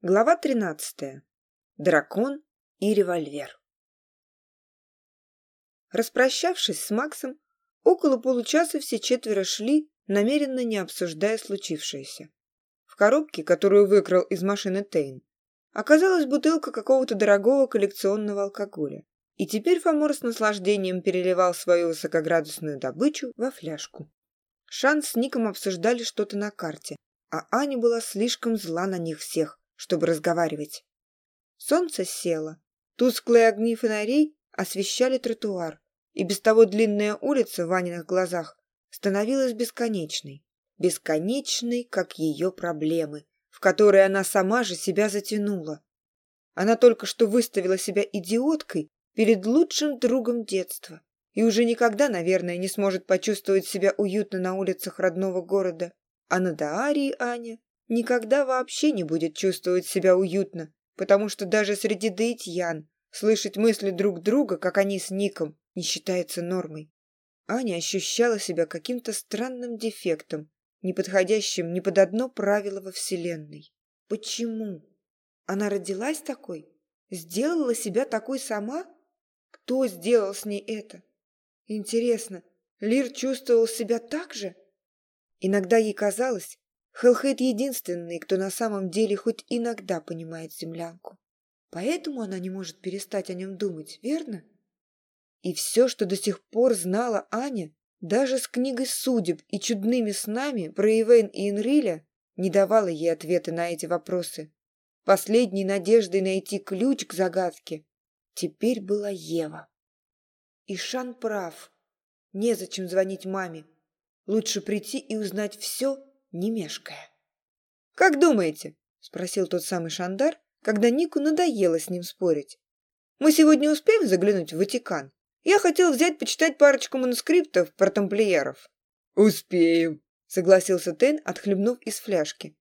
Глава 13. Дракон и револьвер. Распрощавшись с Максом, около получаса все четверо шли, намеренно не обсуждая случившееся. В коробке, которую выкрал из машины Тейн, оказалась бутылка какого-то дорогого коллекционного алкоголя. И теперь Фомор с наслаждением переливал свою высокоградусную добычу во фляжку. Шанс с Ником обсуждали что-то на карте, а Аня была слишком зла на них всех, чтобы разговаривать. Солнце село. Тусклые огни фонарей освещали тротуар, и без того длинная улица в Ваниных глазах становилась бесконечной. Бесконечной, как ее проблемы, в которые она сама же себя затянула. Она только что выставила себя идиоткой перед лучшим другом детства и уже никогда, наверное, не сможет почувствовать себя уютно на улицах родного города. А на Даарии Аня никогда вообще не будет чувствовать себя уютно, потому что даже среди дейтьян слышать мысли друг друга, как они с Ником, не считается нормой. Аня ощущала себя каким-то странным дефектом, не подходящим ни под одно правило во Вселенной. Почему? Она родилась такой? Сделала себя такой сама? Кто сделал с ней это? Интересно, Лир чувствовал себя так же? Иногда ей казалось, Хелхейт единственный, кто на самом деле хоть иногда понимает землянку. Поэтому она не может перестать о нем думать, верно? И все, что до сих пор знала Аня, даже с книгой судеб и чудными снами про Ивейн и Энриля, не давала ей ответы на эти вопросы. Последней надеждой найти ключ к загадке теперь была Ева. И Шан прав. Незачем звонить маме. Лучше прийти и узнать все, не мешкая. «Как думаете?» – спросил тот самый Шандар, когда Нику надоело с ним спорить. «Мы сегодня успеем заглянуть в Ватикан? Я хотел взять почитать парочку манускриптов про тамплиеров». «Успеем», – согласился Тен, отхлебнув из фляжки.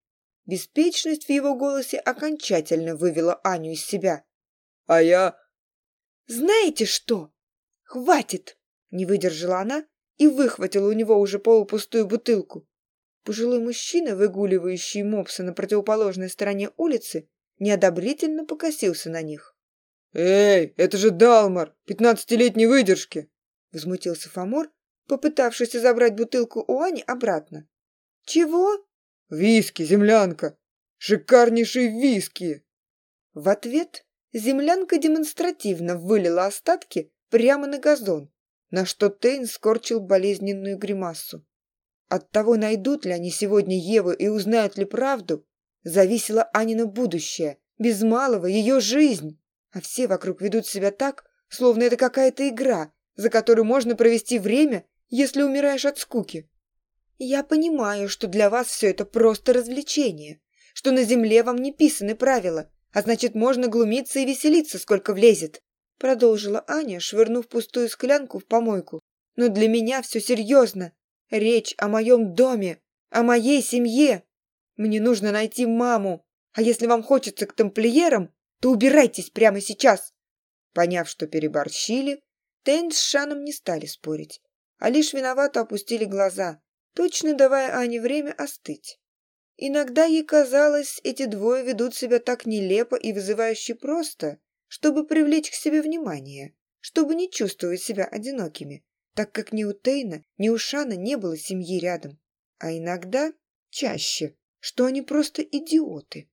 Беспечность в его голосе окончательно вывела Аню из себя. «А я...» «Знаете что? Хватит!» – не выдержала она и выхватила у него уже полупустую бутылку. Пожилой мужчина, выгуливающий мопса на противоположной стороне улицы, неодобрительно покосился на них. «Эй, это же Далмар, пятнадцатилетней выдержки!» — возмутился Фомор, попытавшийся забрать бутылку у Ани обратно. «Чего?» «Виски, землянка! Шикарнейшие виски!» В ответ землянка демонстративно вылила остатки прямо на газон, на что Тейн скорчил болезненную гримасу. От того, найдут ли они сегодня Еву и узнают ли правду, зависело Анина будущее, без малого ее жизнь. А все вокруг ведут себя так, словно это какая-то игра, за которую можно провести время, если умираешь от скуки. Я понимаю, что для вас все это просто развлечение, что на земле вам не писаны правила, а значит, можно глумиться и веселиться, сколько влезет. Продолжила Аня, швырнув пустую склянку в помойку. Но для меня все серьезно речь о моем доме, о моей семье. Мне нужно найти маму. А если вам хочется к тамплиерам, то убирайтесь прямо сейчас». Поняв, что переборщили, Тейн с Шаном не стали спорить, а лишь виновато опустили глаза, точно давая Ане время остыть. Иногда ей казалось, эти двое ведут себя так нелепо и вызывающе просто, чтобы привлечь к себе внимание, чтобы не чувствовать себя одинокими так как ни у Тейна, ни у Шана не было семьи рядом. А иногда, чаще, что они просто идиоты.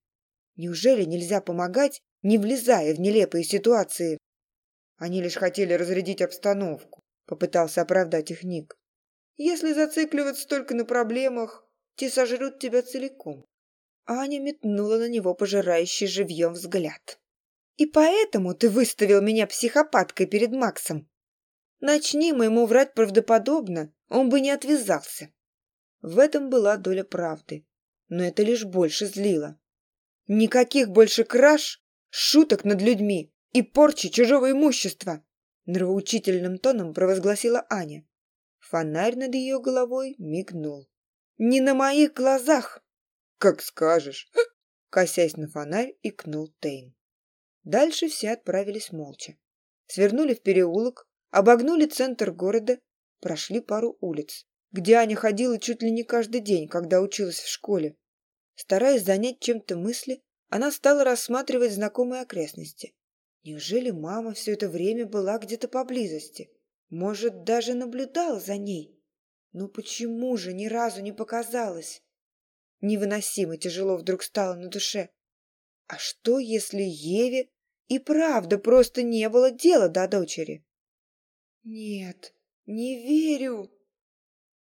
Неужели нельзя помогать, не влезая в нелепые ситуации? Они лишь хотели разрядить обстановку, попытался оправдать их Ник. Если зацикливаться только на проблемах, те сожрут тебя целиком. Аня метнула на него пожирающий живьем взгляд. «И поэтому ты выставил меня психопаткой перед Максом?» Начни моему врать правдоподобно, он бы не отвязался. В этом была доля правды, но это лишь больше злило. Никаких больше краж, шуток над людьми и порчи чужого имущества, нравоучительным тоном провозгласила Аня. Фонарь над ее головой мигнул. «Не на моих глазах!» «Как скажешь!» Косясь на фонарь, икнул Тейн. Дальше все отправились молча. Свернули в переулок, обогнули центр города, прошли пару улиц, где Аня ходила чуть ли не каждый день, когда училась в школе. Стараясь занять чем-то мысли, она стала рассматривать знакомые окрестности. Неужели мама все это время была где-то поблизости? Может, даже наблюдала за ней? Но почему же ни разу не показалось? Невыносимо тяжело вдруг стало на душе. А что, если Еве и правда просто не было дела до дочери? Нет, не верю.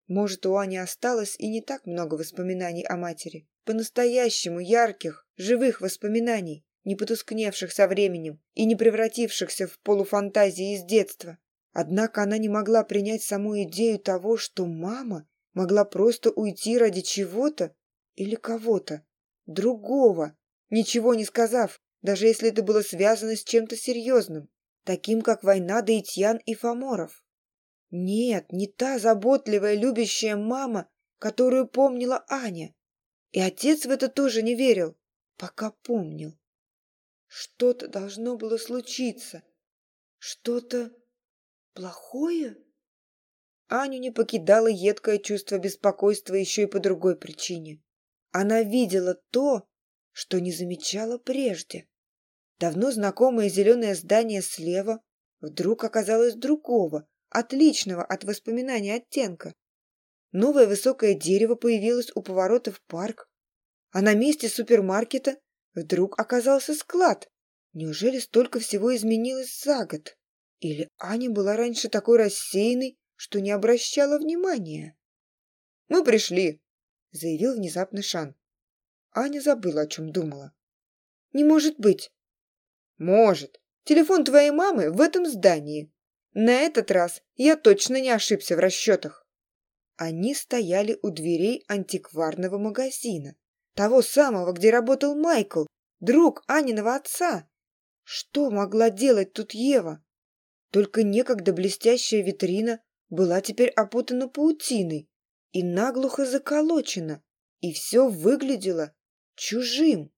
Может, у Ани осталось и не так много воспоминаний о матери. По-настоящему ярких, живых воспоминаний, не потускневших со временем и не превратившихся в полуфантазии из детства. Однако она не могла принять саму идею того, что мама могла просто уйти ради чего-то или кого-то, другого, ничего не сказав, даже если это было связано с чем-то серьезным таким как война Дейтьян и Фоморов. Нет, не та заботливая любящая мама, которую помнила Аня. И отец в это тоже не верил, пока помнил. Что-то должно было случиться. Что-то плохое? Аню не покидало едкое чувство беспокойства еще и по другой причине. Она видела то, что не замечала прежде. Давно знакомое зеленое здание слева вдруг оказалось другого, отличного от воспоминания оттенка. Новое высокое дерево появилось у поворота в парк, а на месте супермаркета вдруг оказался склад. Неужели столько всего изменилось за год? Или Аня была раньше такой рассеянной, что не обращала внимания? «Мы пришли», — заявил внезапный Шан. Аня забыла, о чем думала. «Не может быть! Может. Телефон твоей мамы в этом здании. На этот раз я точно не ошибся в расчетах. Они стояли у дверей антикварного магазина. Того самого, где работал Майкл, друг Аниного отца. Что могла делать тут Ева? Только некогда блестящая витрина была теперь опутана паутиной и наглухо заколочена, и все выглядело чужим.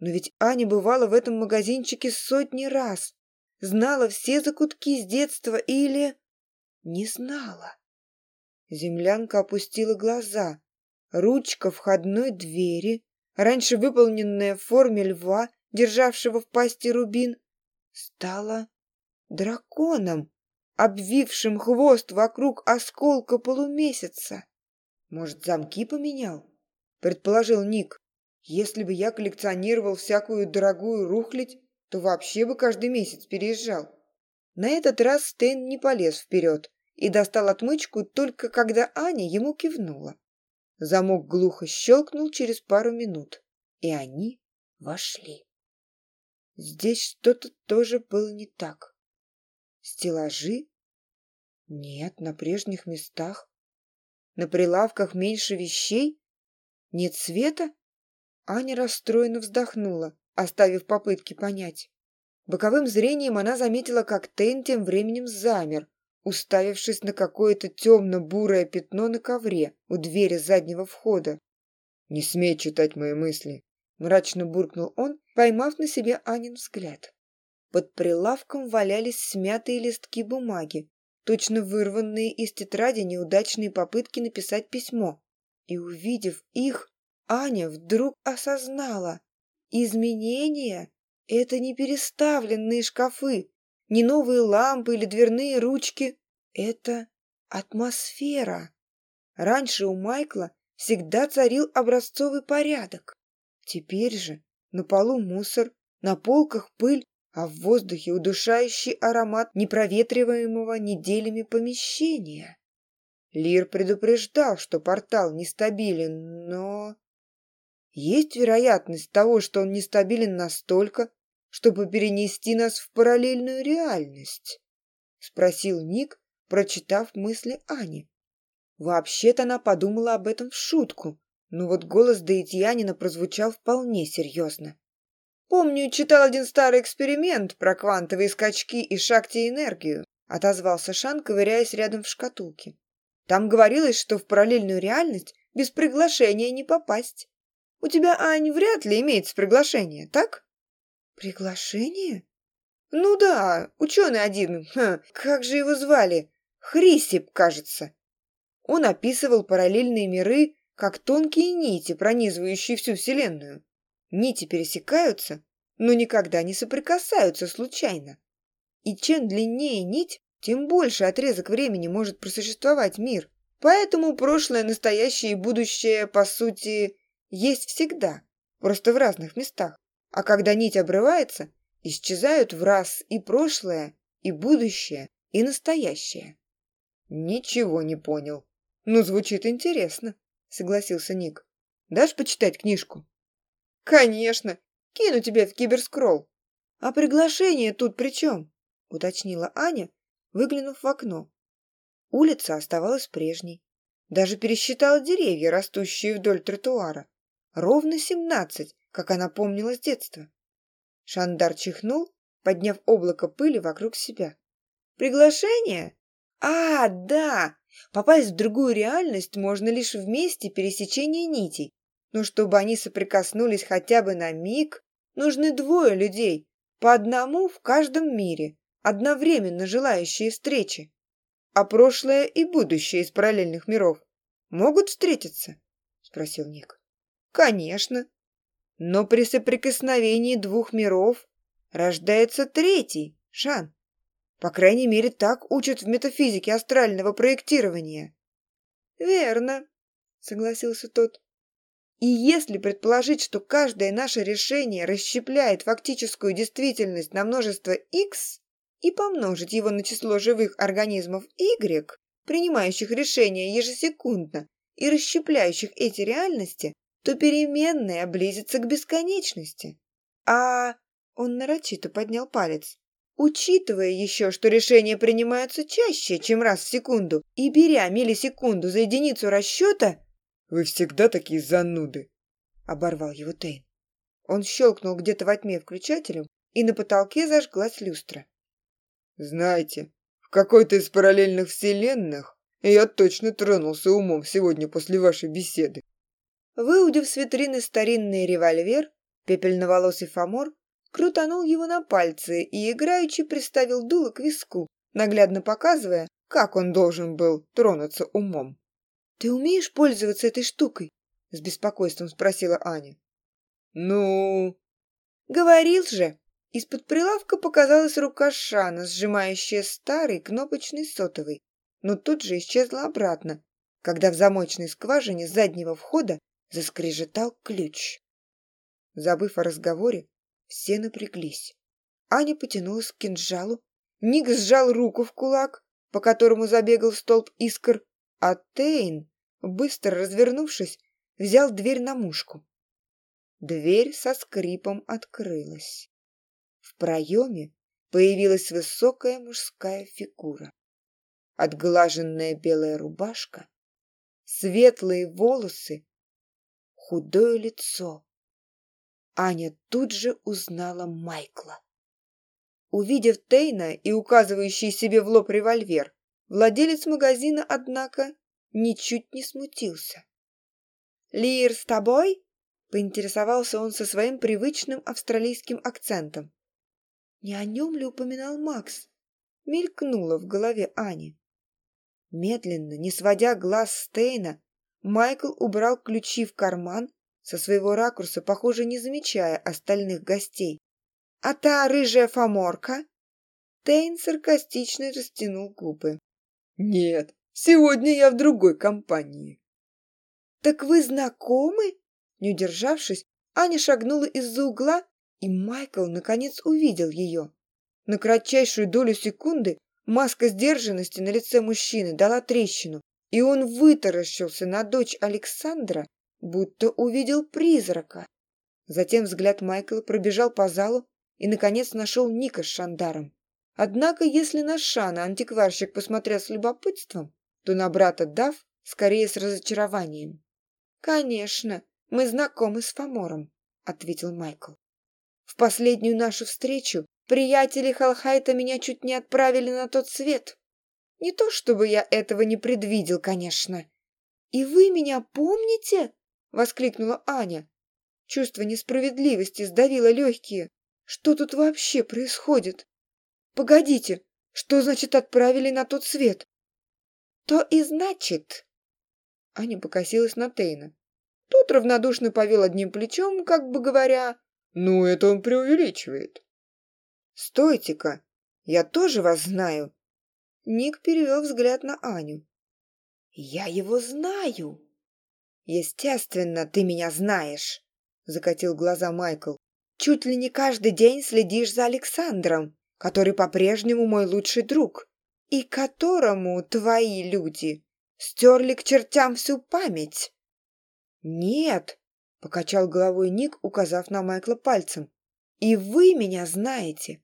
Но ведь Аня бывала в этом магазинчике сотни раз. Знала все закутки с детства или... Не знала. Землянка опустила глаза. Ручка входной двери, раньше выполненная в форме льва, державшего в пасти рубин, стала драконом, обвившим хвост вокруг осколка полумесяца. Может, замки поменял? Предположил Ник. Если бы я коллекционировал всякую дорогую рухлить, то вообще бы каждый месяц переезжал. На этот раз Стэн не полез вперед и достал отмычку только когда Аня ему кивнула. Замок глухо щелкнул через пару минут, и они вошли. Здесь что-то тоже было не так. Стеллажи? Нет, на прежних местах. На прилавках меньше вещей? Нет света? Аня расстроенно вздохнула, оставив попытки понять. Боковым зрением она заметила, как Тейн тем временем замер, уставившись на какое-то темно-бурое пятно на ковре у двери заднего входа. «Не смей читать мои мысли», — мрачно буркнул он, поймав на себе Анин взгляд. Под прилавком валялись смятые листки бумаги, точно вырванные из тетради неудачные попытки написать письмо. И увидев их, Аня вдруг осознала. Изменения — это не переставленные шкафы, не новые лампы или дверные ручки. Это атмосфера. Раньше у Майкла всегда царил образцовый порядок. Теперь же на полу мусор, на полках пыль, а в воздухе удушающий аромат непроветриваемого неделями помещения. Лир предупреждал, что портал нестабилен, но есть вероятность того, что он нестабилен настолько, чтобы перенести нас в параллельную реальность?» — спросил Ник, прочитав мысли Ани. Вообще-то она подумала об этом в шутку, но вот голос Даитьянина прозвучал вполне серьезно. «Помню, читал один старый эксперимент про квантовые скачки и шахте энергию», — отозвался Шан, ковыряясь рядом в шкатулке. «Там говорилось, что в параллельную реальность без приглашения не попасть. У тебя, Ань, вряд ли имеется приглашение, так?» «Приглашение?» «Ну да, ученый один, ха, как же его звали? Хрисип, кажется». Он описывал параллельные миры, как тонкие нити, пронизывающие всю Вселенную. Нити пересекаются, но никогда не соприкасаются случайно. И чем длиннее нить, тем больше отрезок времени может просуществовать мир. Поэтому прошлое, настоящее и будущее, по сути, есть всегда, просто в разных местах. А когда нить обрывается, исчезают в раз и прошлое, и будущее, и настоящее. Ничего не понял. Ну, звучит интересно, согласился Ник. Дашь почитать книжку? Конечно. Кину тебе в киберскролл. А приглашение тут при чем? Уточнила Аня, выглянув в окно. Улица оставалась прежней. Даже пересчитала деревья, растущие вдоль тротуара ровно семнадцать, как она помнила с детства. Шандар чихнул, подняв облако пыли вокруг себя. «Приглашение? А, да! Попасть в другую реальность можно лишь в месте пересечения нитей. Но чтобы они соприкоснулись хотя бы на миг, нужны двое людей, по одному в каждом мире, одновременно желающие встречи. А прошлое и будущее из параллельных миров могут встретиться?» – спросил Ник. Конечно. Но при соприкосновении двух миров рождается третий, Шан. По крайней мере, так учат в метафизике астрального проектирования. Верно, согласился тот. И если предположить, что каждое наше решение расщепляет фактическую действительность на множество x и помножить его на число живых организмов y, принимающих решения ежесекундно и расщепляющих эти реальности, то переменная близится к бесконечности. А он нарочито поднял палец. Учитывая еще, что решения принимаются чаще, чем раз в секунду, и беря миллисекунду за единицу расчета... «Вы всегда такие зануды!» — оборвал его Тейн. Он щелкнул где-то во тьме включателем, и на потолке зажглась люстра. «Знаете, в какой-то из параллельных вселенных я точно тронулся умом сегодня после вашей беседы. Выудив с витрины старинный револьвер, пепельноволосый фомор, крутанул его на пальце и играючи приставил дуло к виску, наглядно показывая, как он должен был тронуться умом. «Ты умеешь пользоваться этой штукой?» — с беспокойством спросила Аня. «Ну...» «Говорил же!» Из-под прилавка показалась рука Шана, сжимающая старый кнопочный сотовый, но тут же исчезла обратно, когда в замочной скважине заднего входа заскрежетал ключ. Забыв о разговоре, все напряглись. Аня потянулась к кинжалу, Ник сжал руку в кулак, по которому забегал столб искр, а Тейн, быстро развернувшись, взял дверь на мушку. Дверь со скрипом открылась. В проеме появилась высокая мужская фигура. Отглаженная белая рубашка, светлые волосы худое лицо. Аня тут же узнала Майкла. Увидев Тейна и указывающий себе в лоб револьвер, владелец магазина, однако, ничуть не смутился. «Лир с тобой?» — поинтересовался он со своим привычным австралийским акцентом. Не о нем ли упоминал Макс? Мелькнуло в голове Ани. Медленно, не сводя глаз с Тейна. Майкл убрал ключи в карман со своего ракурса, похоже, не замечая остальных гостей. «А та рыжая фоморка?» Тейн саркастично растянул губы. «Нет, сегодня я в другой компании». «Так вы знакомы?» Не удержавшись, Аня шагнула из-за угла, и Майкл наконец увидел ее. На кратчайшую долю секунды маска сдержанности на лице мужчины дала трещину, и он вытаращился на дочь Александра, будто увидел призрака. Затем взгляд Майкла пробежал по залу и, наконец, нашел Ника с Шандаром. Однако, если на Шана антикварщик посмотрел с любопытством, то на брата Дав скорее с разочарованием. «Конечно, мы знакомы с Фомором», — ответил Майкл. «В последнюю нашу встречу приятели Халхайта меня чуть не отправили на тот свет». Не то чтобы я этого не предвидел, конечно. И вы меня помните? Воскликнула Аня. Чувство несправедливости сдавило легкие. Что тут вообще происходит? Погодите, что значит отправили на тот свет? То и значит. Аня покосилась на Тейна. Тот равнодушно повел одним плечом, как бы говоря, «Ну, это он преувеличивает». «Стойте-ка, я тоже вас знаю», Ник перевел взгляд на Аню. «Я его знаю!» «Естественно, ты меня знаешь!» – закатил глаза Майкл. «Чуть ли не каждый день следишь за Александром, который по-прежнему мой лучший друг, и которому твои люди стерли к чертям всю память!» «Нет!» – покачал головой Ник, указав на Майкла пальцем. «И вы меня знаете!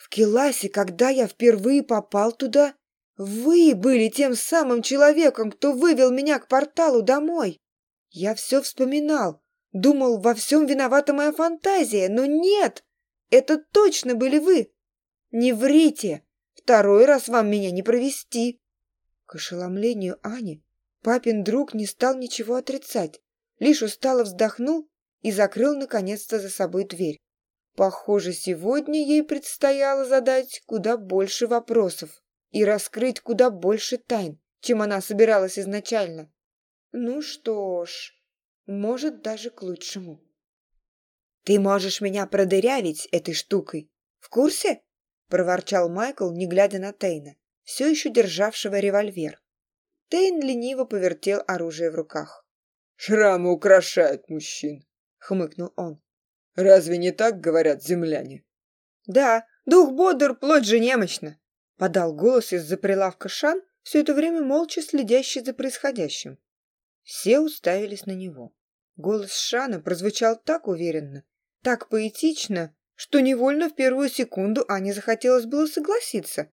В Келасе, когда я впервые попал туда, вы были тем самым человеком, кто вывел меня к порталу домой. Я все вспоминал, думал, во всем виновата моя фантазия, но нет, это точно были вы. Не врите, второй раз вам меня не провести. К ошеломлению Ани папин друг не стал ничего отрицать, лишь устало вздохнул и закрыл наконец-то за собой дверь. Похоже, сегодня ей предстояло задать куда больше вопросов и раскрыть куда больше тайн, чем она собиралась изначально. Ну что ж, может, даже к лучшему. «Ты можешь меня продырявить этой штукой. В курсе?» – проворчал Майкл, не глядя на Тейна, все еще державшего револьвер. Тейн лениво повертел оружие в руках. «Шрамы украшают мужчин», – хмыкнул он. Разве не так говорят земляне? Да, дух бодр, плоть же немощна. Подал голос из-за прилавка Шан, все это время молча следящий за происходящим. Все уставились на него. Голос Шана прозвучал так уверенно, так поэтично, что невольно в первую секунду Ане захотелось было согласиться.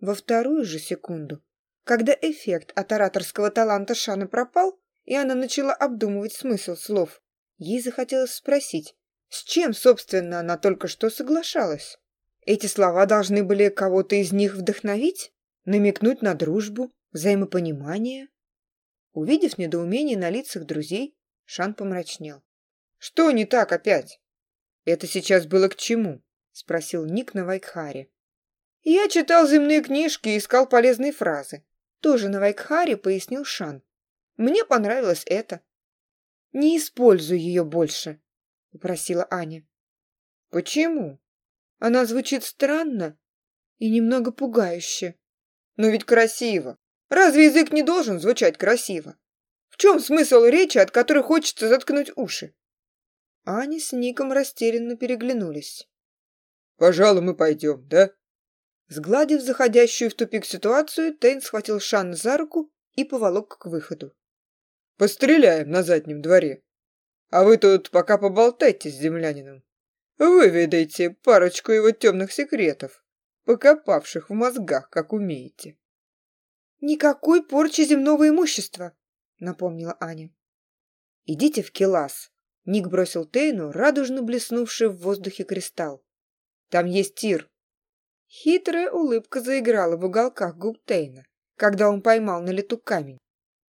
Во вторую же секунду, когда эффект от ораторского таланта Шана пропал, и она начала обдумывать смысл слов, ей захотелось спросить, с чем, собственно, она только что соглашалась? Эти слова должны были кого-то из них вдохновить, намекнуть на дружбу, взаимопонимание. Увидев недоумение на лицах друзей, Шан помрачнел. «Что не так опять?» «Это сейчас было к чему?» – спросил Ник на Вайкхаре. «Я читал земные книжки и искал полезные фразы. Тоже на Вайкхаре пояснил Шан. Мне понравилось это. Не используй ее больше», — попросила Аня. «Почему? Она звучит странно и немного пугающе». «Но ведь красиво. Разве язык не должен звучать красиво? В чем смысл речи, от которой хочется заткнуть уши?» Аня с Ником растерянно переглянулись. «Пожалуй, мы пойдем, да?» Сгладив заходящую в тупик ситуацию, Тейн схватил Шан за руку и поволок к выходу. «Постреляем на заднем дворе», а вы тут пока поболтайте с землянином. Выведайте парочку его темных секретов, покопавших в мозгах, как умеете». «Никакой порчи земного имущества», — напомнила Аня. «Идите в Келас», — Ник бросил Тейну, радужно блеснувший в воздухе кристалл. «Там есть тир». Хитрая улыбка заиграла в уголках губ Тейна, когда он поймал на лету камень.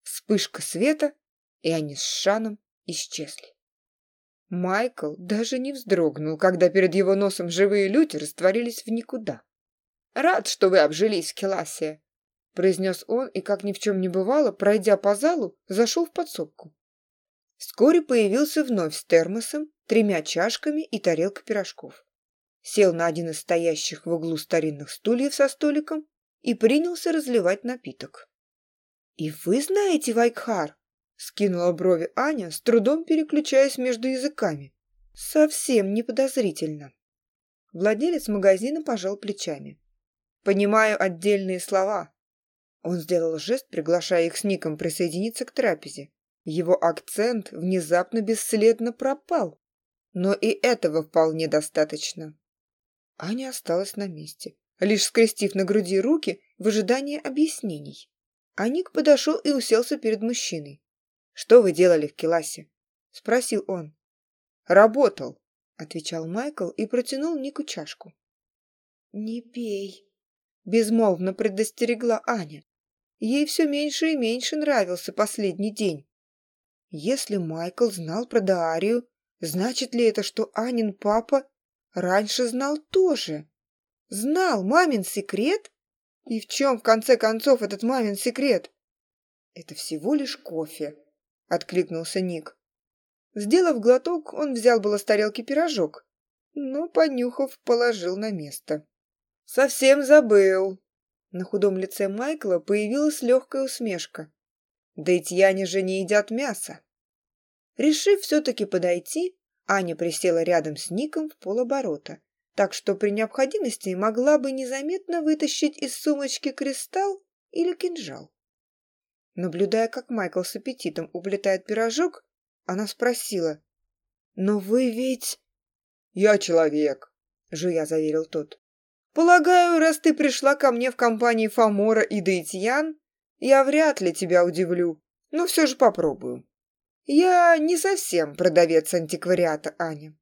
Вспышка света, и они с Шаном исчезли. Майкл даже не вздрогнул, когда перед его носом живые люди растворились в никуда. «Рад, что вы обжились, Келасия!» — произнес он и, как ни в чем не бывало, пройдя по залу, зашел в подсобку. Вскоре появился вновь с термосом, тремя чашками и тарелкой пирожков. Сел на один из стоящих в углу старинных стульев со столиком и принялся разливать напиток. «И вы знаете Вайкхар?» Скинула брови Аня, с трудом переключаясь между языками. Совсем не подозрительно. Владелец магазина пожал плечами. «Понимаю отдельные слова». Он сделал жест, приглашая их с Ником присоединиться к трапезе. Его акцент внезапно бесследно пропал. Но и этого вполне достаточно. Аня осталась на месте, лишь скрестив на груди руки в ожидании объяснений. А Ник подошел и уселся перед мужчиной что вы делали в Келасе?» — спросил он. «Работал», — отвечал Майкл и протянул Нику чашку. «Не пей», — безмолвно предостерегла Аня. Ей все меньше и меньше нравился последний день. Если Майкл знал про Даарию, значит ли это, что Анин папа раньше знал тоже? Знал мамин секрет? И в чем, в конце концов, этот мамин секрет? Это всего лишь кофе, — откликнулся Ник. Сделав глоток, он взял было с тарелки пирожок, но, понюхав, положил на место. «Совсем забыл!» На худом лице Майкла появилась легкая усмешка. «Да и тьяне же не едят мясо!» Решив все-таки подойти, Аня присела рядом с Ником в полоборота, так что при необходимости могла бы незаметно вытащить из сумочки кристалл или кинжал. Наблюдая, как Майкл с аппетитом уплетает пирожок, она спросила. «Но вы ведь...» «Я человек», — жуя заверил тот. «Полагаю, раз ты пришла ко мне в компании Фомора и Дейтьян, я вряд ли тебя удивлю, но все же попробую. Я не совсем продавец антиквариата, Аня.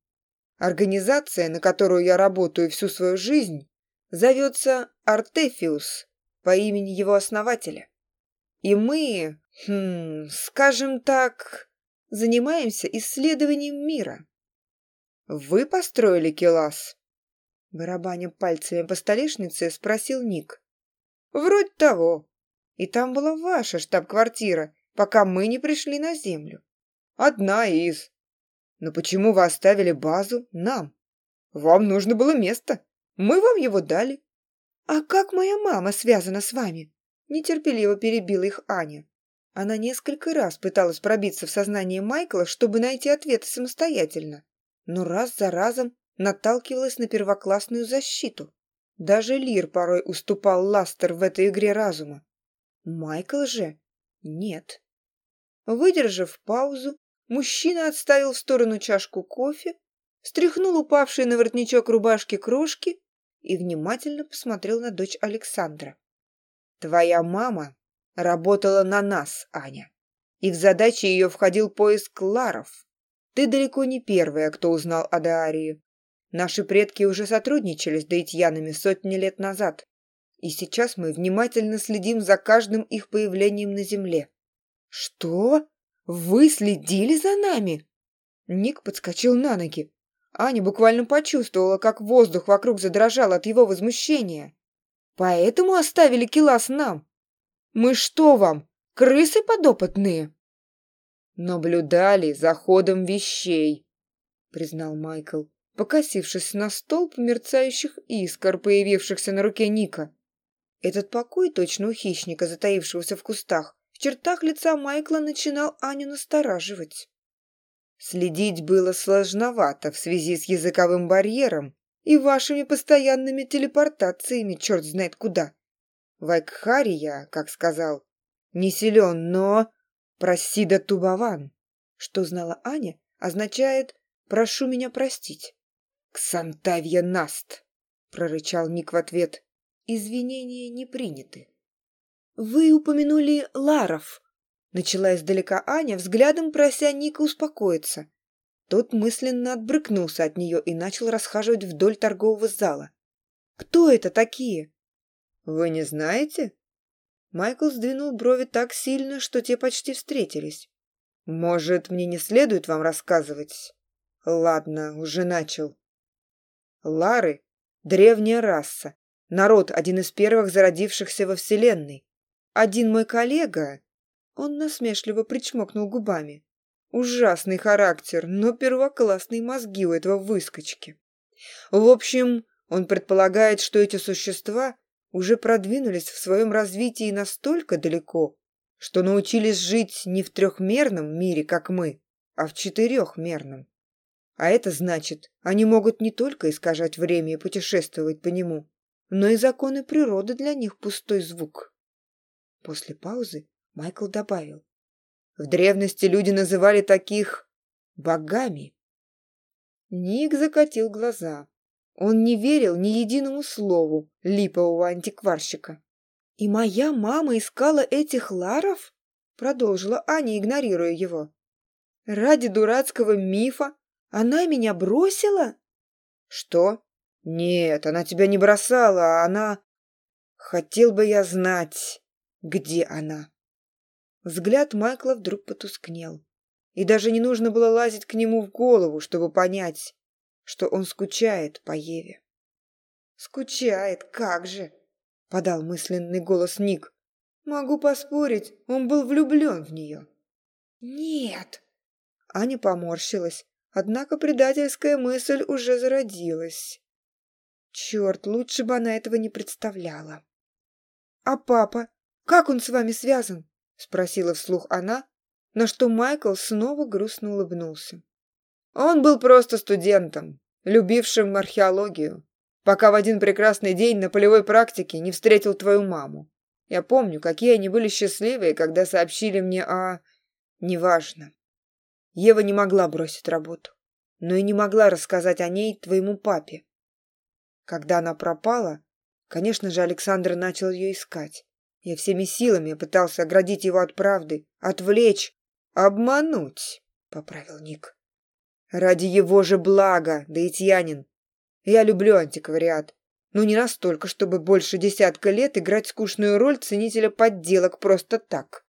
Организация, на которую я работаю всю свою жизнь, зовется «Артефиус» по имени его основателя. И мы, хм, скажем так, занимаемся исследованием мира. Вы построили Келас? Барабаня пальцами по столешнице, спросил Ник. Вроде того. И там была ваша штаб-квартира, пока мы не пришли на землю. Одна из. Но почему вы оставили базу нам? Вам нужно было место. Мы вам его дали. А как моя мама связана с вами? нетерпеливо перебила их Аня. Она несколько раз пыталась пробиться в сознание Майкла, чтобы найти ответы самостоятельно, но раз за разом наталкивалась на первоклассную защиту. Даже Лир порой уступал Ластер в этой игре разума. Майкл же нет. Выдержав паузу, мужчина отставил в сторону чашку кофе, стряхнул упавшие на воротничок рубашки крошки и внимательно посмотрел на дочь Александра. Твоя мама работала на нас, Аня. И в задаче ее входил поиск Ларов. Ты далеко не первая, кто узнал о Даарии. Наши предки уже сотрудничали с даитьянами сотни лет назад. И сейчас мы внимательно следим за каждым их появлением на земле. Что? Вы следили за нами? Ник подскочил на ноги. Аня буквально почувствовала, как воздух вокруг задрожал от его возмущения поэтому оставили Келас нам. Мы что вам, крысы подопытные?» «Наблюдали за ходом вещей», — признал Майкл, покосившись на столб мерцающих искр, появившихся на руке Ника. Этот покой точно у хищника, затаившегося в кустах, в чертах лица Майкла начинал Аню настораживать. Следить было сложновато в связи с языковым барьером, и вашими постоянными телепортациями, черт знает куда. Вайкхари я, как сказал, не силен, но... Просида Тубаван, что знала Аня, означает «прошу меня простить». «Ксантавья Наст!» — прорычал Ник в ответ. «Извинения не приняты». «Вы упомянули Ларов», — начала издалека Аня, взглядом прося Ника успокоиться. Тот мысленно отбрыкнулся от нее и начал расхаживать вдоль торгового зала. «Кто это такие?» «Вы не знаете?» Майкл сдвинул брови так сильно, что те почти встретились. «Может, мне не следует вам рассказывать?» «Ладно, уже начал». Лары – древняя раса, народ, один из первых зародившихся во Вселенной. Один мой коллега, он насмешливо причмокнул губами, Ужасный характер, но первоклассные мозги у этого выскочки. В общем, он предполагает, что эти существа уже продвинулись в своем развитии настолько далеко, что научились жить не в трехмерном мире, как мы, а в четырехмерном. А это значит, они могут не только искажать время и путешествовать по нему, но и законы природы для них пустой звук. После паузы Майкл добавил. В древности люди называли таких богами. Ник закатил глаза. Он не верил ни единому слову липового антикварщика. «И моя мама искала этих ларов?» Продолжила Аня, игнорируя его. «Ради дурацкого мифа она меня бросила?» «Что? Нет, она тебя не бросала, а она...» «Хотел бы я знать, где она». Взгляд Майкла вдруг потускнел. И даже не нужно было лазить к нему в голову, чтобы понять, что он скучает по Еве. «Скучает, как же!» — подал мысленный голос Ник. «Могу поспорить, он был влюблен в нее». «Нет!» Аня поморщилась, однако предательская мысль уже зародилась. Черт, лучше бы она этого не представляла. «А папа? Как он с вами связан?» спросила вслух она, на что Майкл снова грустно улыбнулся. Он был просто студентом, любившим археологию, пока в один прекрасный день на полевой практике не встретил твою маму. Я помню, какие они были счастливые, когда сообщили мне о... Неважно. Ева не могла бросить работу, но и не могла рассказать о ней твоему папе. Когда она пропала, конечно же, Александр начал ее искать. Я всеми силами пытался оградить его от правды, отвлечь, обмануть, — поправил Ник. Ради его же блага, да Даитьянин. Я люблю антиквариат, но не настолько, чтобы больше десятка лет играть скучную роль ценителя подделок просто так.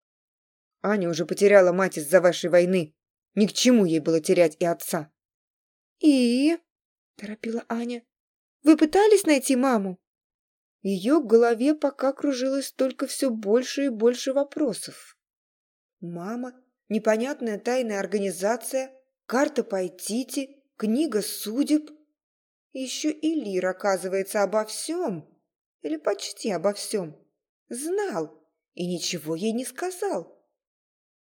Аня уже потеряла мать из-за вашей войны. Ни к чему ей было терять и отца. — И? — торопила Аня. — Вы пытались найти маму? Ее голове пока кружилось только все больше и больше вопросов. Мама, непонятная тайная организация, карта Пайтити, книга судеб. Еще и Лир, оказывается, обо всем, или почти обо всем, знал и ничего ей не сказал.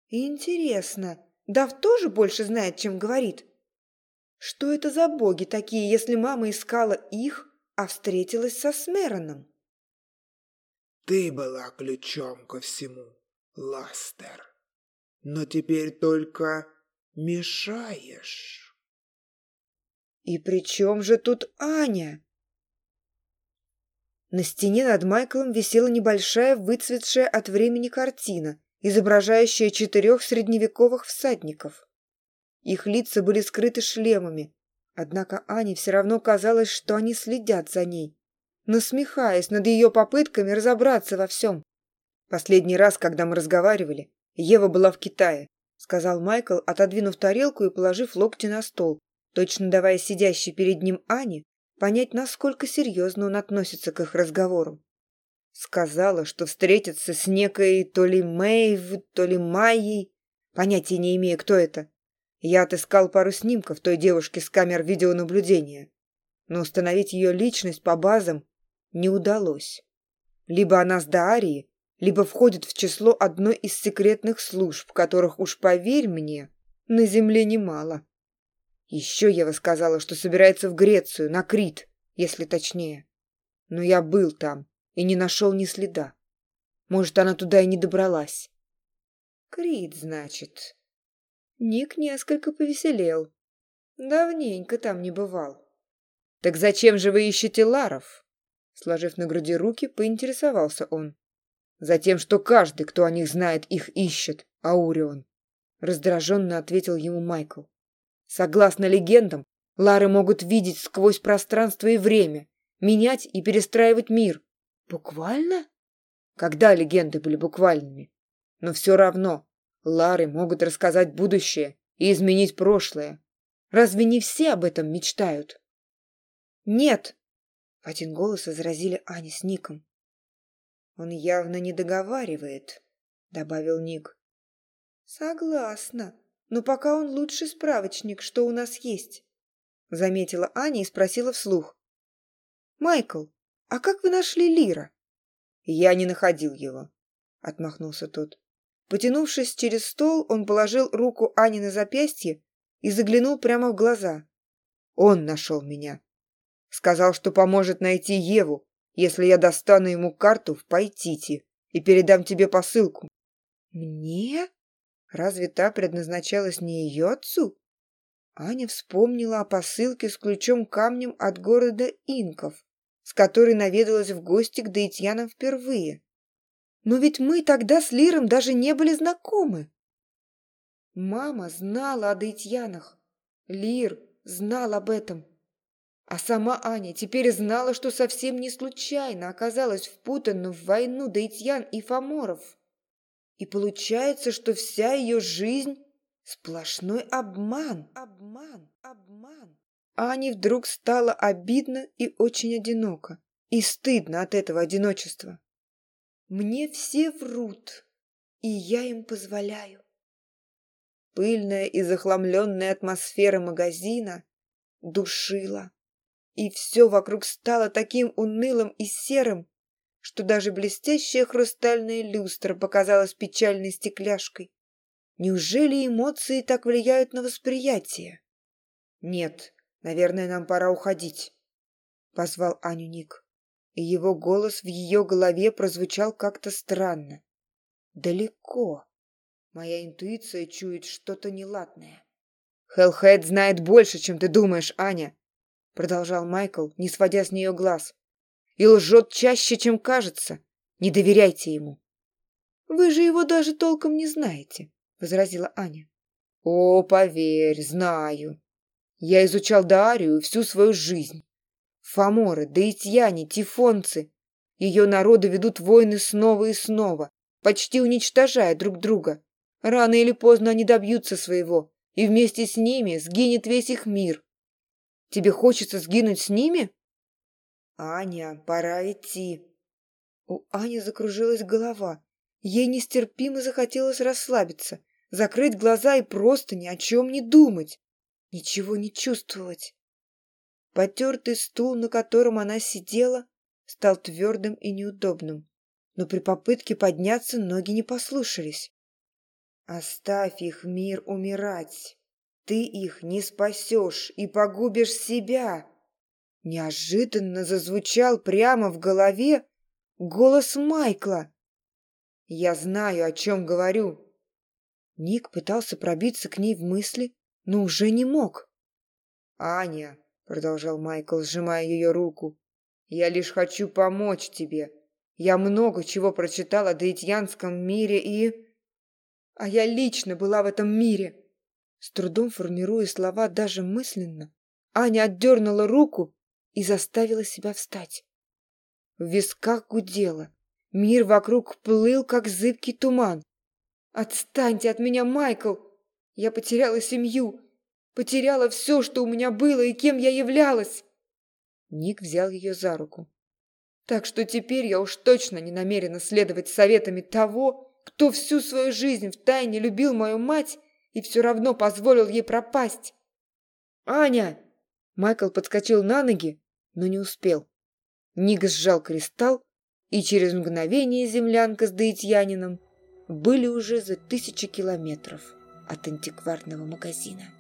Интересно, Дав тоже больше знает, чем говорит? Что это за боги такие, если мама искала их, а встретилась со Смероном. Ты была ключом ко всему, Ластер. Но теперь только мешаешь. И при чем же тут Аня? На стене над Майклом висела небольшая, выцветшая от времени картина, изображающая четырех средневековых всадников. Их лица были скрыты шлемами, Однако Аня все равно казалось, что они следят за ней, ну, насмехаясь над ну, ее попытками разобраться во всем. «Последний раз, когда мы разговаривали, Ева была в Китае», сказал Майкл, отодвинув тарелку и положив локти на стол, точно давая сидящей перед ним Ане понять, насколько серьезно он относится к их разговору. Сказала, что встретится с некой то ли Мэйв, то ли Майей, понятия не имея, кто это. Я отыскал пару снимков той девушки с камер видеонаблюдения, но установить ее личность по базам не удалось. Либо она с Даарии, либо входит в число одной из секретных служб, которых, уж поверь мне, на земле немало. Еще Ева сказала, что собирается в Грецию, на Крит, если точнее. Но я был там и не нашел ни следа. Может, она туда и не добралась. Крит, значит. Ник несколько повеселел. Давненько там не бывал. «Так зачем же вы ищете ларов?» Сложив на груди руки, поинтересовался он. «Затем, что каждый, кто о них знает, их ищет, Аурион», раздраженно ответил ему Майкл. «Согласно легендам, лары могут видеть сквозь пространство и время, менять и перестраивать мир». «Буквально?» Когда легенды были буквальными? Но все равно Лары могут рассказать будущее и изменить прошлое. Разве не все об этом мечтают? Нет, в один голос возразили Ани с Ником. Он явно не договаривает, добавил Ник. Согласна, но пока он лучший справочник, что у нас есть, заметила Аня и спросила вслух. Майкл, а как вы нашли Лира? Я не находил его, отмахнулся тот. Потянувшись через стол, он положил руку Ани на запястье и заглянул прямо в глаза. Он нашел меня. Сказал, что поможет найти Еву, если я достану ему карту в Пайтите и передам тебе посылку. Мне? Разве та предназначалась не ее отцу? Аня вспомнила о посылке с ключом-камнем от города инков, с которой наведалась в гости к Даитьянам впервые но ведь мы тогда с Лиром даже не были знакомы. Мама знала о Дейтьянах. Лир знал об этом. А сама Аня теперь знала, что совсем не случайно оказалась впутана в войну Дейтьян и Фоморов. И получается, что вся ее жизнь – сплошной обман. Обман, обман. Ане вдруг стало обидно и очень одиноко. И стыдно от этого одиночества. Мне все врут, и я им позволяю. Пыльная и захламленная атмосфера магазина душила, и все вокруг стало таким унылым и серым, что даже блестящая хрустальная люстра показалась печальной стекляшкой. Неужели эмоции так влияют на восприятие? Нет, наверное, нам пора уходить, позвал Аню Ник. Его голос в ее голове прозвучал как-то странно. Далеко. Моя интуиция чует что-то неладное. Хеллхед знает больше, чем ты думаешь, Аня, продолжал Майкл, не сводя с нее глаз. И лжет чаще, чем кажется. Не доверяйте ему. Вы же его даже толком не знаете, возразила Аня. О, поверь, знаю. Я изучал Дарию всю свою жизнь. Фаморы, да и тьяне, тифонцы. Ее народы ведут войны снова и снова, почти уничтожая друг друга. Рано или поздно они добьются своего, и вместе с ними сгинет весь их мир. Тебе хочется сгинуть с ними? Аня, пора идти. У Ани закружилась голова. Ей нестерпимо захотелось расслабиться, закрыть глаза и просто ни о чем не думать, ничего не чувствовать. Потертый стул, на котором она сидела, стал твердым и неудобным, но при попытке подняться ноги не послушались. «Оставь их, мир, умирать! Ты их не спасешь и погубишь себя!» Неожиданно зазвучал прямо в голове голос Майкла. «Я знаю, о чем говорю!» Ник пытался пробиться к ней в мысли, но уже не мог. «Аня, продолжал майкл сжимая ее руку. Я лишь хочу помочь тебе. Я много чего прочитала о даитьянском мире и а я лично была в этом мире! С трудом формируя слова даже мысленно аня отдернула руку и заставила себя встать. В висках гудела мир вокруг плыл как зыбкий туман. Отстаньте от меня майкл! Я потеряла семью! потеряла все, что у меня было и кем я являлась. Ник взял ее за руку. Так что теперь я уж точно не намерена следовать советами того, кто всю свою жизнь втайне любил мою мать и все равно позволил ей пропасть. «Аня!» Майкл подскочил на ноги, но не успел. Ник сжал кристалл, и через мгновение землянка с даитьянином были уже за тысячи километров от антикварного магазина.